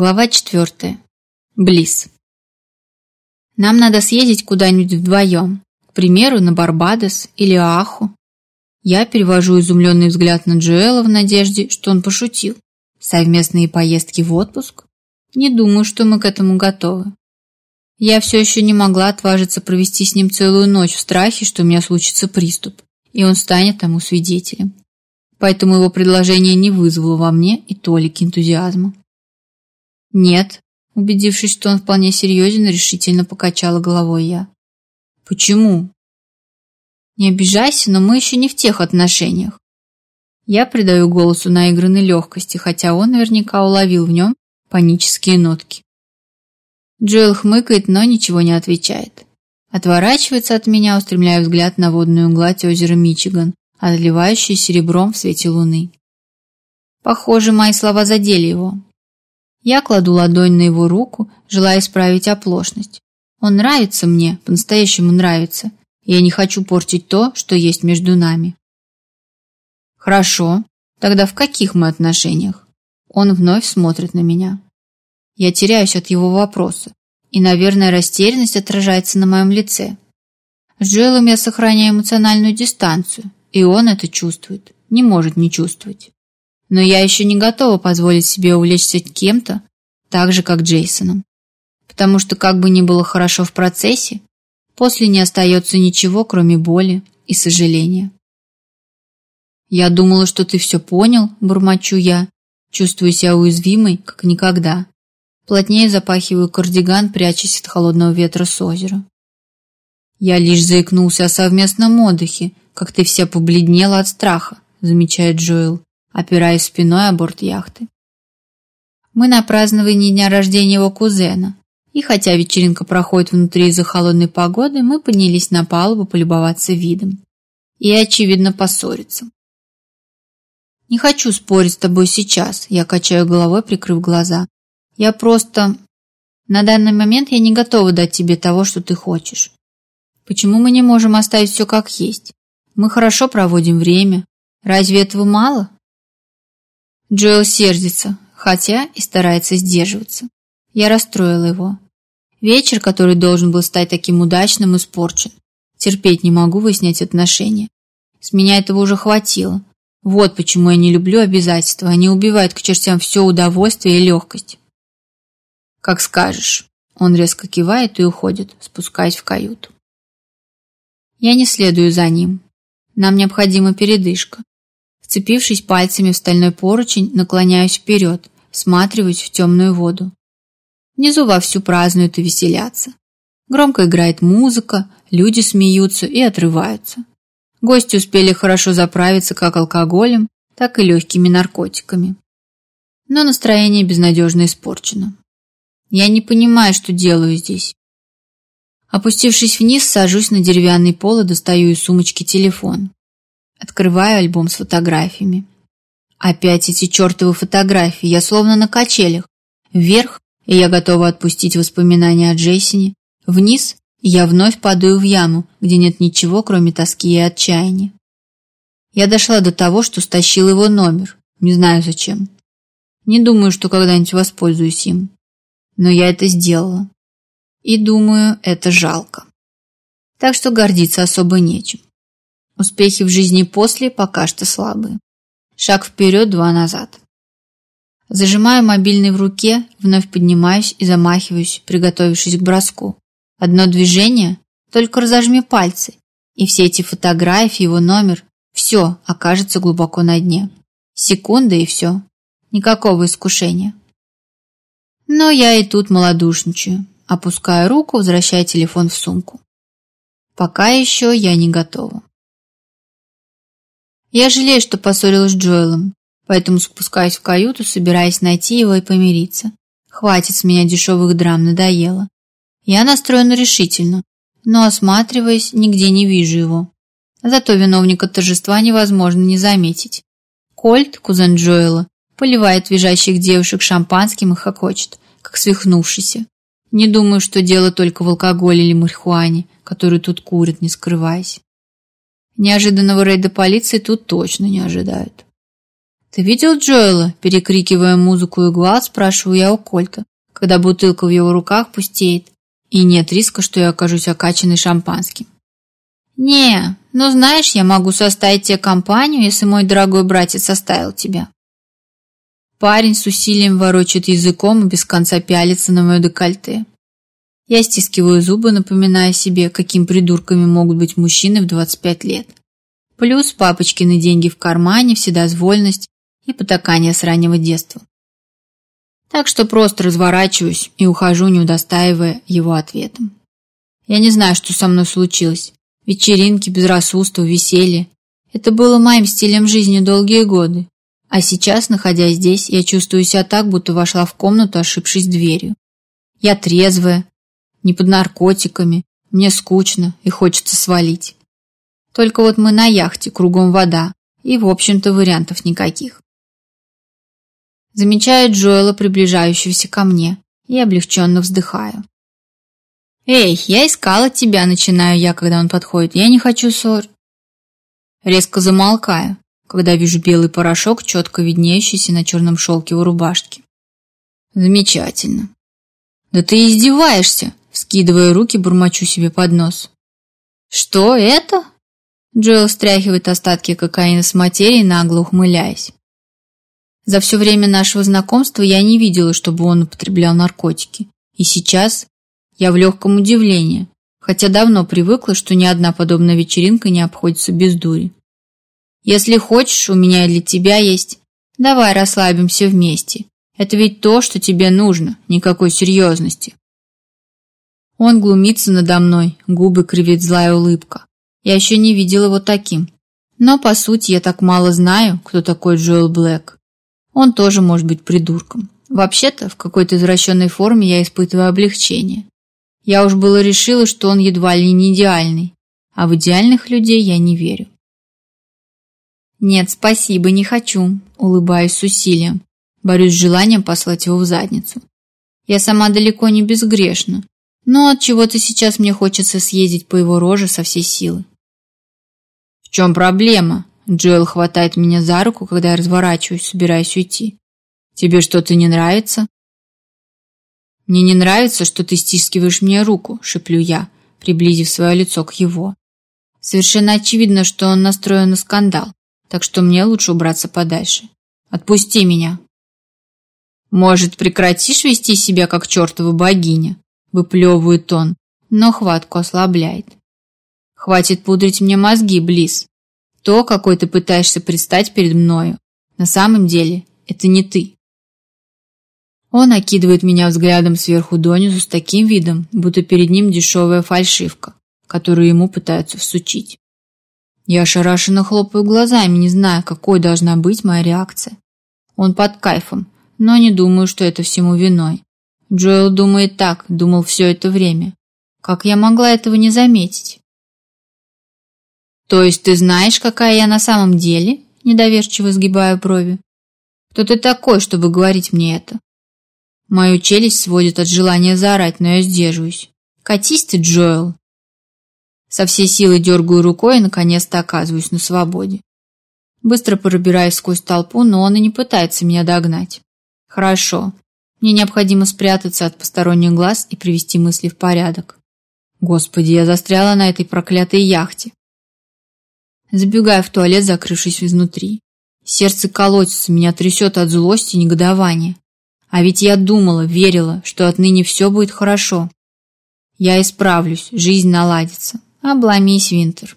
Глава четвертая. Близ. Нам надо съездить куда-нибудь вдвоем. К примеру, на Барбадос или Аху. Я перевожу изумленный взгляд на Джоэла в надежде, что он пошутил. Совместные поездки в отпуск? Не думаю, что мы к этому готовы. Я все еще не могла отважиться провести с ним целую ночь в страхе, что у меня случится приступ, и он станет тому свидетелем. Поэтому его предложение не вызвало во мне и толики энтузиазма. «Нет», — убедившись, что он вполне серьезен, решительно покачала головой я. «Почему?» «Не обижайся, но мы еще не в тех отношениях». Я придаю голосу наигранной легкости, хотя он наверняка уловил в нем панические нотки. Джоэл хмыкает, но ничего не отвечает. Отворачивается от меня, устремляя взгляд на водную гладь озера Мичиган, отливающую серебром в свете луны. Похоже, мои слова задели его. Я кладу ладонь на его руку, желая исправить оплошность. Он нравится мне, по-настоящему нравится. Я не хочу портить то, что есть между нами. Хорошо. Тогда в каких мы отношениях? Он вновь смотрит на меня. Я теряюсь от его вопроса, и, наверное, растерянность отражается на моем лице. С Джоэлом я сохраняю эмоциональную дистанцию, и он это чувствует, не может не чувствовать. Но я еще не готова позволить себе увлечься кем-то, так же, как Джейсоном. Потому что, как бы ни было хорошо в процессе, после не остается ничего, кроме боли и сожаления. «Я думала, что ты все понял», – бурмочу я, чувствую себя уязвимой, как никогда. Плотнее запахиваю кардиган, прячась от холодного ветра с озера. «Я лишь заикнулся о совместном отдыхе, как ты вся побледнела от страха», – замечает Джоэл опираясь спиной о борт яхты. Мы на праздновании дня рождения его кузена, и хотя вечеринка проходит внутри из-за холодной погоды, мы поднялись на палубу полюбоваться видом. И, очевидно, поссориться. «Не хочу спорить с тобой сейчас», – я качаю головой, прикрыв глаза. «Я просто... На данный момент я не готова дать тебе того, что ты хочешь. Почему мы не можем оставить все как есть? Мы хорошо проводим время. Разве этого мало?» Джоэл сердится, хотя и старается сдерживаться. Я расстроила его. Вечер, который должен был стать таким удачным, испорчен. Терпеть не могу выяснять отношения. С меня этого уже хватило. Вот почему я не люблю обязательства. Они убивают к чертям все удовольствие и легкость. Как скажешь. Он резко кивает и уходит, спускаясь в каюту. Я не следую за ним. Нам необходима передышка. Вцепившись пальцами в стальной поручень, наклоняюсь вперед, всматриваюсь в темную воду. Внизу вовсю празднуют и веселятся. Громко играет музыка, люди смеются и отрываются. Гости успели хорошо заправиться как алкоголем, так и легкими наркотиками. Но настроение безнадежно испорчено. Я не понимаю, что делаю здесь. Опустившись вниз, сажусь на деревянный пол и достаю из сумочки телефон. Открываю альбом с фотографиями. Опять эти чертовы фотографии, я словно на качелях. Вверх, и я готова отпустить воспоминания о Джейсоне. Вниз, и я вновь падаю в яму, где нет ничего, кроме тоски и отчаяния. Я дошла до того, что стащил его номер. Не знаю зачем. Не думаю, что когда-нибудь воспользуюсь им. Но я это сделала. И думаю, это жалко. Так что гордиться особо нечем. Успехи в жизни после пока что слабы. Шаг вперед, два назад. Зажимаю мобильный в руке, вновь поднимаюсь и замахиваюсь, приготовившись к броску. Одно движение, только разожми пальцы, и все эти фотографии, его номер, все окажется глубоко на дне. Секунда и все. Никакого искушения. Но я и тут малодушничаю. опуская руку, возвращая телефон в сумку. Пока еще я не готова. Я жалею, что поссорилась с Джоэлом, поэтому спускаюсь в каюту, собираясь найти его и помириться. Хватит с меня дешевых драм, надоело. Я настроена решительно, но, осматриваясь, нигде не вижу его. Зато виновника торжества невозможно не заметить. Кольт, кузен Джоэла, поливает визжащих девушек шампанским и хохочет, как свихнувшийся. Не думаю, что дело только в алкоголе или марихуане, которую тут курят, не скрываясь. Неожиданного рейда полиции тут точно не ожидают. «Ты видел Джоэла?» – перекрикивая музыку и глаз, спрашиваю я у Кольта, когда бутылка в его руках пустеет, и нет риска, что я окажусь окачанной шампанским. «Не, но знаешь, я могу составить тебе компанию, если мой дорогой братец составил тебя». Парень с усилием ворочает языком и без конца пялится на мое декольте. Я стискиваю зубы, напоминая себе, каким придурками могут быть мужчины в 25 лет. Плюс папочкины деньги в кармане, вседозвольность и потакание с раннего детства. Так что просто разворачиваюсь и ухожу, не удостаивая его ответом. Я не знаю, что со мной случилось. Вечеринки, безрассудство, веселье. Это было моим стилем жизни долгие годы. А сейчас, находясь здесь, я чувствую себя так, будто вошла в комнату, ошибшись дверью. Я трезвая, не под наркотиками. Мне скучно и хочется свалить. Только вот мы на яхте, кругом вода, и, в общем-то, вариантов никаких. Замечает Джоэла, приближающегося ко мне, и облегченно вздыхаю. «Эй, я искала тебя», — начинаю я, когда он подходит. «Я не хочу ссор». Резко замолкаю, когда вижу белый порошок, четко виднеющийся на черном шелке у рубашки. «Замечательно». «Да ты издеваешься!» вскидывая руки, бурмочу себе под нос. «Что это?» Джоэл стряхивает остатки кокаина с материи, нагло ухмыляясь. За все время нашего знакомства я не видела, чтобы он употреблял наркотики. И сейчас я в легком удивлении, хотя давно привыкла, что ни одна подобная вечеринка не обходится без дури. «Если хочешь, у меня для тебя есть. Давай расслабимся вместе. Это ведь то, что тебе нужно, никакой серьезности. Он глумится надо мной, губы кривит злая улыбка. Я еще не видел его таким. Но, по сути, я так мало знаю, кто такой Джоэл Блэк. Он тоже может быть придурком. Вообще-то, в какой-то извращенной форме я испытываю облегчение. Я уж было решила, что он едва ли не идеальный. А в идеальных людей я не верю. «Нет, спасибо, не хочу», – улыбаюсь с усилием. Борюсь с желанием послать его в задницу. Я сама далеко не безгрешна, но от чего-то сейчас мне хочется съездить по его роже со всей силы. В чем проблема? Джоэл хватает меня за руку, когда я разворачиваюсь, собираюсь уйти. Тебе что-то не нравится? Мне не нравится, что ты стискиваешь мне руку, шеплю я, приблизив свое лицо к его. Совершенно очевидно, что он настроен на скандал, так что мне лучше убраться подальше. Отпусти меня. Может, прекратишь вести себя как чертова богиня? — выплевывает он, но хватку ослабляет. «Хватит пудрить мне мозги, Близ. То, какой ты пытаешься пристать перед мною, на самом деле это не ты». Он окидывает меня взглядом сверху донизу с таким видом, будто перед ним дешевая фальшивка, которую ему пытаются всучить. Я ошарашенно хлопаю глазами, не зная, какой должна быть моя реакция. Он под кайфом, но не думаю, что это всему виной. Джоэл думает так, думал все это время. Как я могла этого не заметить? То есть ты знаешь, какая я на самом деле? Недоверчиво сгибаю брови. Кто ты такой, чтобы говорить мне это? Мою челюсть сводит от желания заорать, но я сдерживаюсь. Катись ты, Джоэл. Со всей силы дергаю рукой и наконец-то оказываюсь на свободе. Быстро пробираюсь сквозь толпу, но он и не пытается меня догнать. Хорошо, мне необходимо спрятаться от посторонних глаз и привести мысли в порядок. Господи, я застряла на этой проклятой яхте. Забегая в туалет, закрывшись изнутри. Сердце колотится, меня трясет от злости и негодования. А ведь я думала, верила, что отныне все будет хорошо. Я исправлюсь, жизнь наладится. Обломись, Винтер.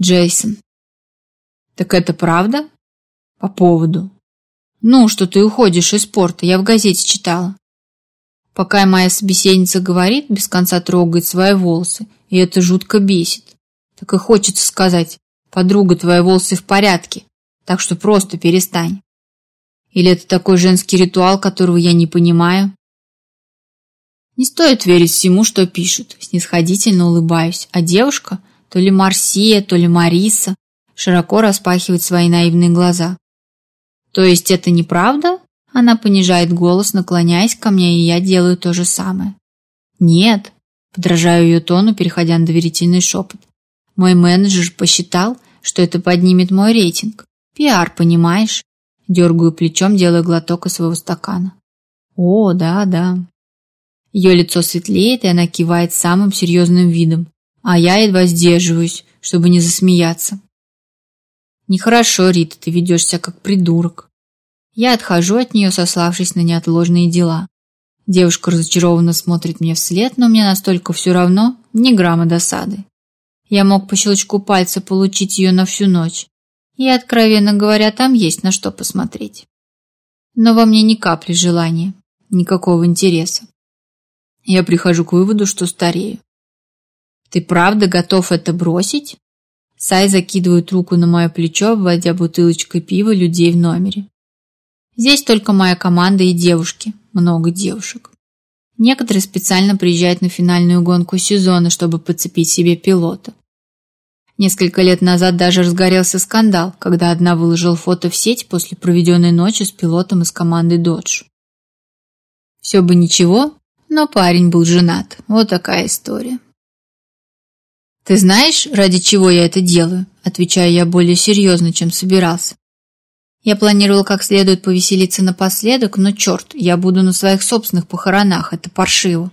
Джейсон. Так это правда? По поводу. Ну, что ты уходишь из порта, я в газете читала. Пока моя собеседница говорит, без конца трогает свои волосы, и это жутко бесит. Так и хочется сказать, подруга, твои волосы в порядке, так что просто перестань. Или это такой женский ритуал, которого я не понимаю? Не стоит верить всему, что пишут, снисходительно улыбаюсь, а девушка, то ли Марсия, то ли Мариса, широко распахивает свои наивные глаза. То есть это неправда? Она понижает голос, наклоняясь ко мне, и я делаю то же самое. Нет, подражаю ее тону, переходя на доверительный шепот. Мой менеджер посчитал, что это поднимет мой рейтинг. Пиар, понимаешь? Дергаю плечом, делаю глоток из своего стакана. О, да, да. Ее лицо светлеет, и она кивает самым серьезным видом. А я едва сдерживаюсь, чтобы не засмеяться. Нехорошо, Рита, ты ведешься как придурок. Я отхожу от нее, сославшись на неотложные дела. Девушка разочарованно смотрит мне вслед, но мне настолько все равно, ни грамма досады. Я мог по щелчку пальца получить ее на всю ночь. И, откровенно говоря, там есть на что посмотреть. Но во мне ни капли желания, никакого интереса. Я прихожу к выводу, что старею. Ты правда готов это бросить? Сай закидывает руку на мое плечо, вводя бутылочкой пива людей в номере. Здесь только моя команда и девушки. Много девушек. Некоторые специально приезжают на финальную гонку сезона, чтобы подцепить себе пилота. Несколько лет назад даже разгорелся скандал, когда одна выложила фото в сеть после проведенной ночи с пилотом из команды «Додж». Все бы ничего, но парень был женат. Вот такая история. «Ты знаешь, ради чего я это делаю?» Отвечаю я более серьезно, чем собирался. Я планировал как следует повеселиться напоследок, но черт, я буду на своих собственных похоронах, это паршиво.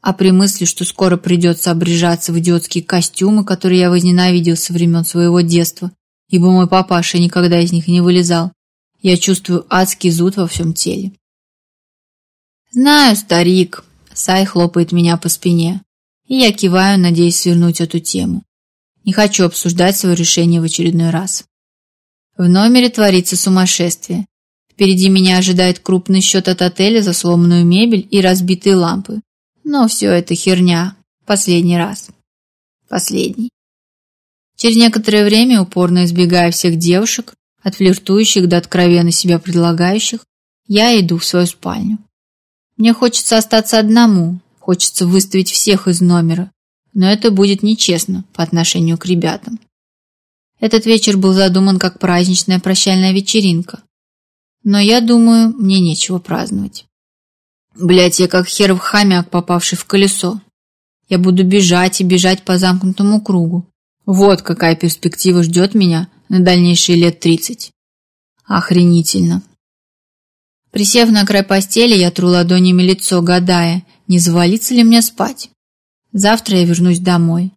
А при мысли, что скоро придется обрежаться в идиотские костюмы, которые я возненавидел со времен своего детства, ибо мой папаша никогда из них не вылезал, я чувствую адский зуд во всем теле. «Знаю, старик», — Сай хлопает меня по спине. И я киваю, надеясь свернуть эту тему. Не хочу обсуждать свое решение в очередной раз. В номере творится сумасшествие. Впереди меня ожидает крупный счет от отеля за сломанную мебель и разбитые лампы. Но все это херня. Последний раз. Последний. Через некоторое время, упорно избегая всех девушек, от флиртующих до откровенно себя предлагающих, я иду в свою спальню. Мне хочется остаться одному, Хочется выставить всех из номера, но это будет нечестно по отношению к ребятам. Этот вечер был задуман как праздничная прощальная вечеринка. Но я думаю, мне нечего праздновать. Блять, я как херов хомяк, попавший в колесо. Я буду бежать и бежать по замкнутому кругу. Вот какая перспектива ждет меня на дальнейшие лет тридцать. Охренительно. Присев на край постели, я тру ладонями лицо, гадая, не завалится ли мне спать. Завтра я вернусь домой.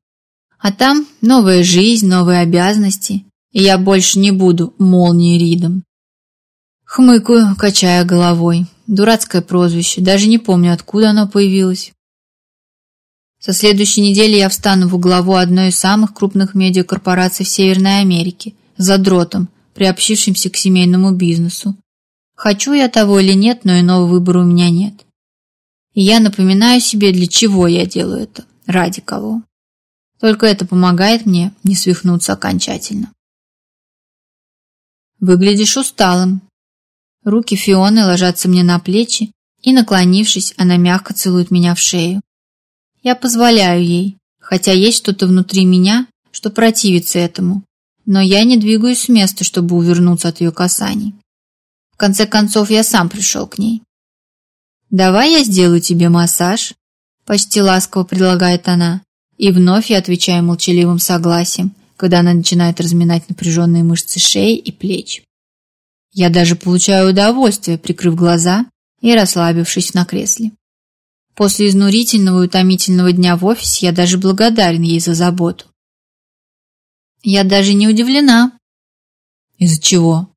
А там новая жизнь, новые обязанности, и я больше не буду молнией Ридом. Хмыкаю, качая головой. Дурацкое прозвище, даже не помню, откуда оно появилось. Со следующей недели я встану в главу одной из самых крупных медиакорпораций в Северной Америке, за дротом, приобщившимся к семейному бизнесу. Хочу я того или нет, но иного выбора у меня нет. Я напоминаю себе, для чего я делаю это, ради кого. Только это помогает мне не свихнуться окончательно. Выглядишь усталым. Руки Фионы ложатся мне на плечи, и, наклонившись, она мягко целует меня в шею. Я позволяю ей, хотя есть что-то внутри меня, что противится этому, но я не двигаюсь с места, чтобы увернуться от ее касаний. В конце концов, я сам пришел к ней. «Давай я сделаю тебе массаж», — почти ласково предлагает она. И вновь я отвечаю молчаливым согласием, когда она начинает разминать напряженные мышцы шеи и плеч. Я даже получаю удовольствие, прикрыв глаза и расслабившись на кресле. После изнурительного и утомительного дня в офисе я даже благодарен ей за заботу. Я даже не удивлена. Из-за чего?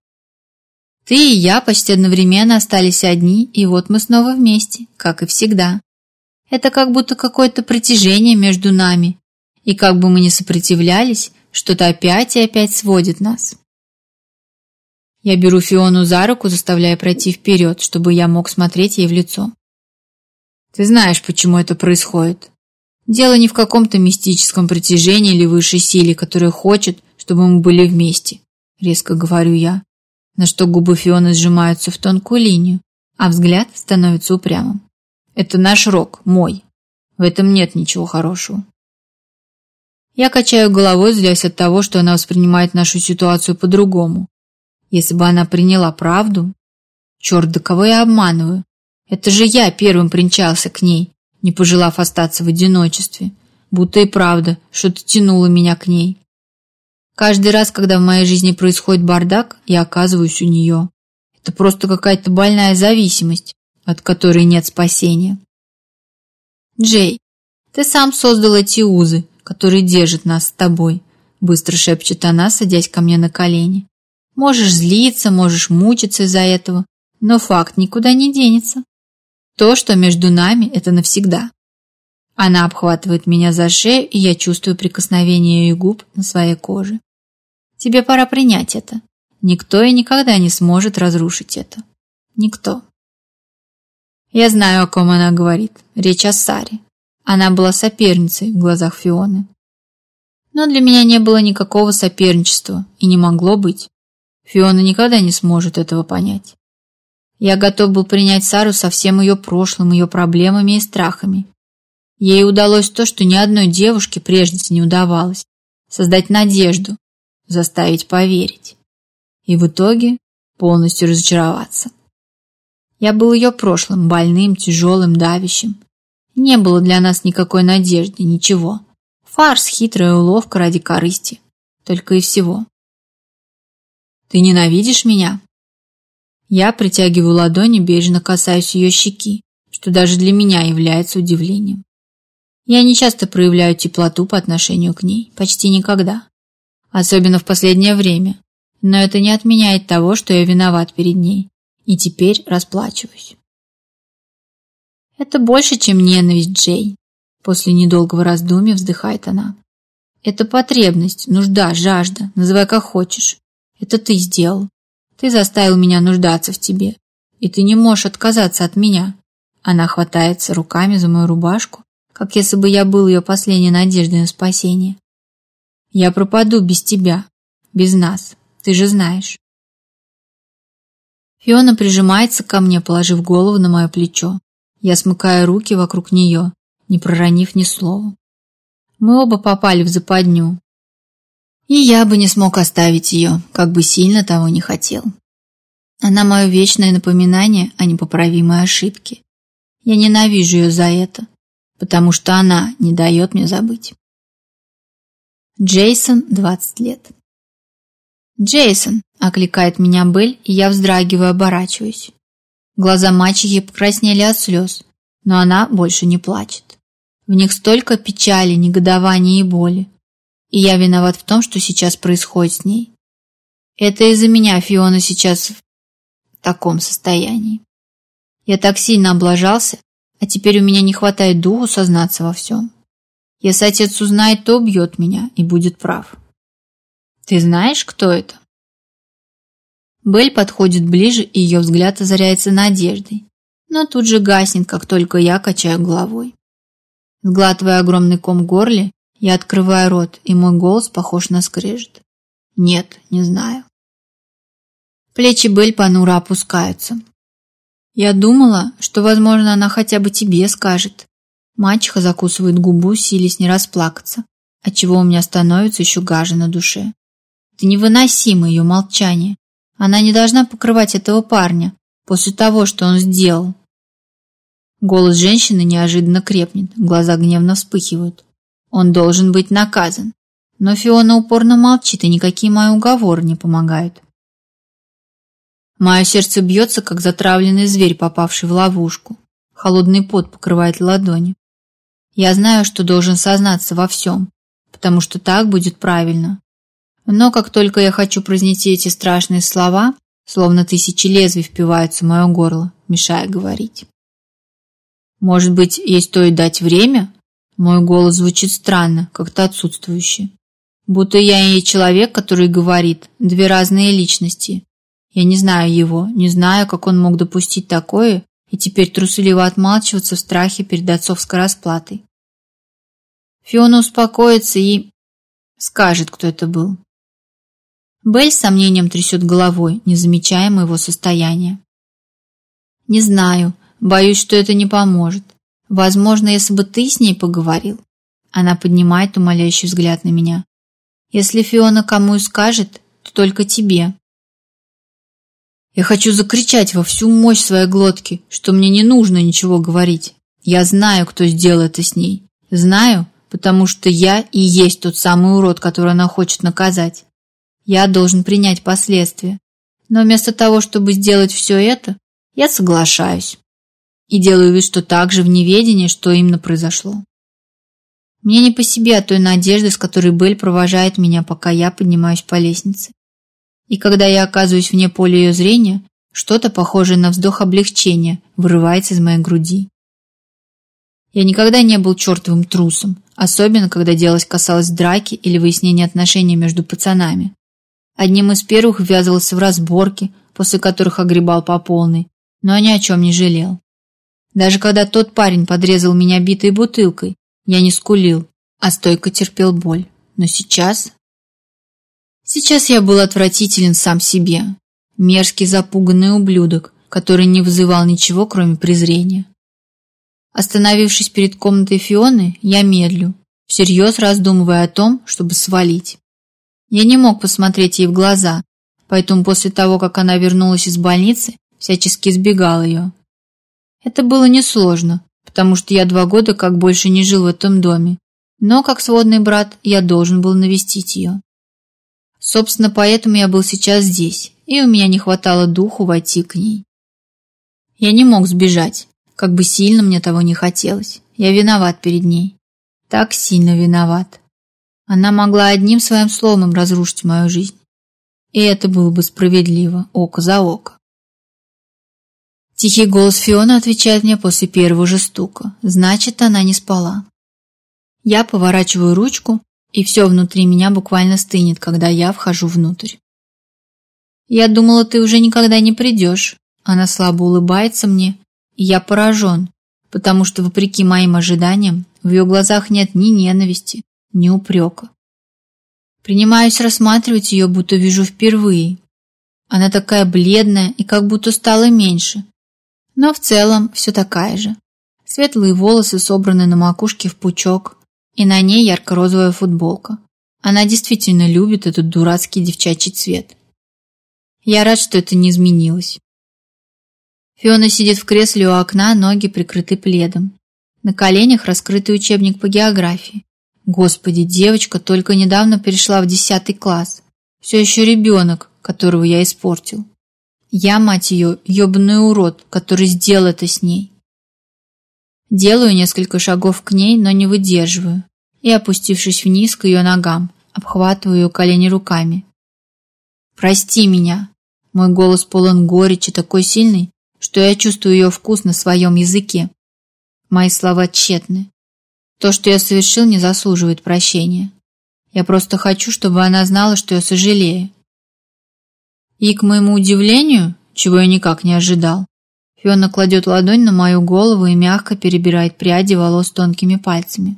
Ты и я почти одновременно остались одни, и вот мы снова вместе, как и всегда. Это как будто какое-то притяжение между нами. И как бы мы ни сопротивлялись, что-то опять и опять сводит нас. Я беру Фиону за руку, заставляя пройти вперед, чтобы я мог смотреть ей в лицо. Ты знаешь, почему это происходит. Дело не в каком-то мистическом притяжении или высшей силе, которая хочет, чтобы мы были вместе, резко говорю я на что губы Фионы сжимаются в тонкую линию, а взгляд становится упрямым. «Это наш рок, мой. В этом нет ничего хорошего». Я качаю головой, злясь от того, что она воспринимает нашу ситуацию по-другому. Если бы она приняла правду... Черт, да кого я обманываю? Это же я первым принчался к ней, не пожелав остаться в одиночестве. Будто и правда, что-то тянуло меня к ней. Каждый раз, когда в моей жизни происходит бардак, я оказываюсь у нее. Это просто какая-то больная зависимость, от которой нет спасения. Джей, ты сам создал эти узы, которые держат нас с тобой, быстро шепчет она, садясь ко мне на колени. Можешь злиться, можешь мучиться из-за этого, но факт никуда не денется. То, что между нами, это навсегда. Она обхватывает меня за шею, и я чувствую прикосновение ее губ на своей коже. Тебе пора принять это. Никто и никогда не сможет разрушить это. Никто. Я знаю, о ком она говорит. Речь о Саре. Она была соперницей в глазах Фионы. Но для меня не было никакого соперничества и не могло быть. Фиона никогда не сможет этого понять. Я готов был принять Сару со всем ее прошлым, ее проблемами и страхами. Ей удалось то, что ни одной девушке прежде не удавалось – создать надежду, заставить поверить. И в итоге полностью разочароваться. Я был ее прошлым, больным, тяжелым, давящим. Не было для нас никакой надежды, ничего. Фарс, хитрая уловка ради корысти. Только и всего. «Ты ненавидишь меня?» Я притягиваю ладони, бережно касаюсь ее щеки, что даже для меня является удивлением. Я не часто проявляю теплоту по отношению к ней, почти никогда особенно в последнее время. Но это не отменяет того, что я виноват перед ней. И теперь расплачиваюсь. Это больше, чем ненависть, Джей. После недолгого раздумья вздыхает она. Это потребность, нужда, жажда, называй как хочешь. Это ты сделал. Ты заставил меня нуждаться в тебе. И ты не можешь отказаться от меня. Она хватается руками за мою рубашку, как если бы я был ее последней надеждой на спасение. Я пропаду без тебя, без нас, ты же знаешь. Фиона прижимается ко мне, положив голову на мое плечо. Я смыкаю руки вокруг нее, не проронив ни слова. Мы оба попали в западню. И я бы не смог оставить ее, как бы сильно того не хотел. Она мое вечное напоминание о непоправимой ошибке. Я ненавижу ее за это, потому что она не дает мне забыть. Джейсон, 20 лет. «Джейсон!» – окликает меня Белль, и я вздрагиваю, оборачиваюсь. Глаза мачехи покраснели от слез, но она больше не плачет. В них столько печали, негодования и боли. И я виноват в том, что сейчас происходит с ней. Это из-за меня Фиона сейчас в таком состоянии. Я так сильно облажался, а теперь у меня не хватает духу сознаться во всем. Если отец узнает, то убьет меня и будет прав. Ты знаешь, кто это? Белль подходит ближе, и ее взгляд озаряется надеждой, но тут же гаснет, как только я качаю головой. Сглатывая огромный ком в горле, я открываю рот, и мой голос похож на скрежет. Нет, не знаю. Плечи Белль понуро опускаются. Я думала, что, возможно, она хотя бы тебе скажет, Мачеха, закусывает губу, силясь не расплакаться, а отчего у меня становится еще гажа на душе. Это невыносимо ее молчание. Она не должна покрывать этого парня после того, что он сделал. Голос женщины неожиданно крепнет, глаза гневно вспыхивают. Он должен быть наказан. Но Фиона упорно молчит, и никакие мои уговоры не помогают. Мое сердце бьется, как затравленный зверь, попавший в ловушку. Холодный пот покрывает ладони. Я знаю, что должен сознаться во всем, потому что так будет правильно. Но как только я хочу произнести эти страшные слова, словно тысячи лезвий впиваются в мое горло, мешая говорить. Может быть, ей стоит дать время? Мой голос звучит странно, как-то отсутствующий. Будто я и человек, который говорит, две разные личности. Я не знаю его, не знаю, как он мог допустить такое, и теперь трусливо отмалчиваться в страхе перед отцовской расплатой. Фиона успокоится и... скажет, кто это был. Белль с сомнением трясет головой, не замечая моего состояния. «Не знаю. Боюсь, что это не поможет. Возможно, если бы ты с ней поговорил». Она поднимает умоляющий взгляд на меня. «Если Фиона кому и скажет, то только тебе». Я хочу закричать во всю мощь своей глотки, что мне не нужно ничего говорить. Я знаю, кто сделал это с ней. Знаю, потому что я и есть тот самый урод, которого она хочет наказать. Я должен принять последствия. Но вместо того, чтобы сделать все это, я соглашаюсь. И делаю вид, что также в неведении, что именно произошло. Мне не по себе от той надежды, с которой Бель провожает меня, пока я поднимаюсь по лестнице. И когда я оказываюсь вне поля ее зрения, что-то похожее на вздох облегчения вырывается из моей груди. Я никогда не был чертовым трусом, особенно когда дело касалось драки или выяснения отношений между пацанами. Одним из первых ввязывался в разборки, после которых огребал по полной, но ни о чем не жалел. Даже когда тот парень подрезал меня битой бутылкой, я не скулил, а стойко терпел боль. Но сейчас... Сейчас я был отвратителен сам себе. Мерзкий запуганный ублюдок, который не вызывал ничего, кроме презрения. Остановившись перед комнатой Фионы, я медлю, всерьез раздумывая о том, чтобы свалить. Я не мог посмотреть ей в глаза, поэтому после того, как она вернулась из больницы, всячески избегал ее. Это было несложно, потому что я два года как больше не жил в этом доме, но как сводный брат я должен был навестить ее. Собственно, поэтому я был сейчас здесь, и у меня не хватало духу войти к ней. Я не мог сбежать, как бы сильно мне того не хотелось. Я виноват перед ней. Так сильно виноват. Она могла одним своим словом разрушить мою жизнь. И это было бы справедливо, око за око. Тихий голос Фиона отвечает мне после первого же стука. Значит, она не спала. Я поворачиваю ручку, и все внутри меня буквально стынет, когда я вхожу внутрь. «Я думала, ты уже никогда не придешь». Она слабо улыбается мне, я поражен, потому что, вопреки моим ожиданиям, в ее глазах нет ни ненависти, ни упрека. Принимаюсь рассматривать ее, будто вижу впервые. Она такая бледная и как будто стала меньше. Но в целом все такая же. Светлые волосы собраны на макушке в пучок, и на ней ярко-розовая футболка. Она действительно любит этот дурацкий девчачий цвет. Я рад, что это не изменилось. Фиона сидит в кресле у окна, ноги прикрыты пледом. На коленях раскрытый учебник по географии. Господи, девочка только недавно перешла в десятый класс. Все еще ребенок, которого я испортил. Я, мать ее, ебаный урод, который сделал это с ней. Делаю несколько шагов к ней, но не выдерживаю. И, опустившись вниз к ее ногам, обхватываю ее колени руками. «Прости меня!» Мой голос полон горечи, такой сильный, что я чувствую ее вкус на своем языке. Мои слова тщетны. То, что я совершил, не заслуживает прощения. Я просто хочу, чтобы она знала, что я сожалею. И, к моему удивлению, чего я никак не ожидал, Фиона кладет ладонь на мою голову и мягко перебирает пряди волос тонкими пальцами.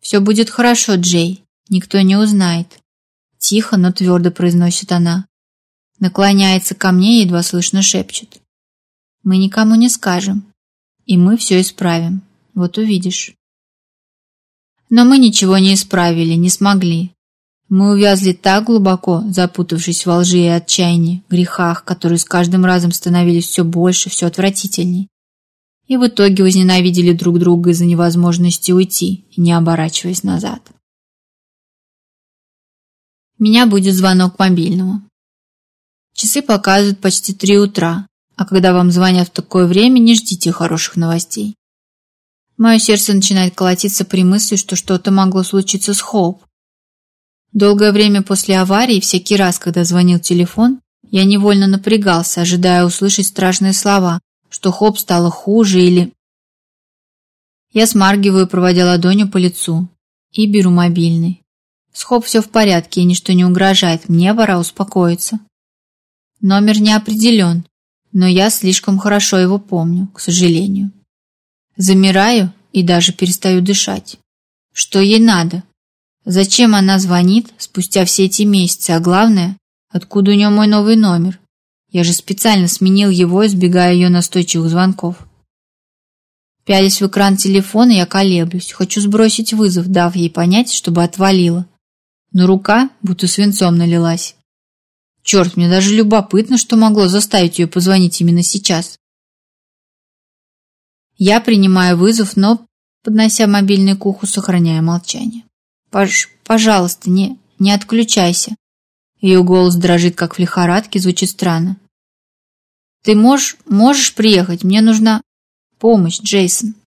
«Все будет хорошо, Джей. Никто не узнает», – тихо, но твердо произносит она. Наклоняется ко мне и едва слышно шепчет. Мы никому не скажем. И мы все исправим. Вот увидишь. Но мы ничего не исправили, не смогли. Мы увязли так глубоко, запутавшись во лжи и отчаянии, грехах, которые с каждым разом становились все больше, все отвратительней. И в итоге возненавидели друг друга из-за невозможности уйти, не оборачиваясь назад. Меня будет звонок мобильного. Часы показывают почти три утра, а когда вам звонят в такое время, не ждите хороших новостей. Мое сердце начинает колотиться при мысли, что что-то могло случиться с Хоуп. Долгое время после аварии, всякий раз, когда звонил телефон, я невольно напрягался, ожидая услышать страшные слова, что Хоуп стало хуже или... Я смаргиваю, проводя ладонью по лицу, и беру мобильный. С Хоуп все в порядке, и ничто не угрожает, мне пора успокоиться. Номер не определен, но я слишком хорошо его помню, к сожалению. Замираю и даже перестаю дышать. Что ей надо? Зачем она звонит спустя все эти месяцы, а главное, откуда у нее мой новый номер? Я же специально сменил его, избегая ее настойчивых звонков. Пялись в экран телефона, я колеблюсь. Хочу сбросить вызов, дав ей понять, чтобы отвалила. Но рука будто свинцом налилась. Черт, мне даже любопытно, что могло заставить ее позвонить именно сейчас. Я принимаю вызов, но, поднося мобильный к уху, сохраняя молчание. Пож «Пожалуйста, не, не отключайся». Ее голос дрожит, как в лихорадке, звучит странно. «Ты можешь, можешь приехать? Мне нужна помощь, Джейсон».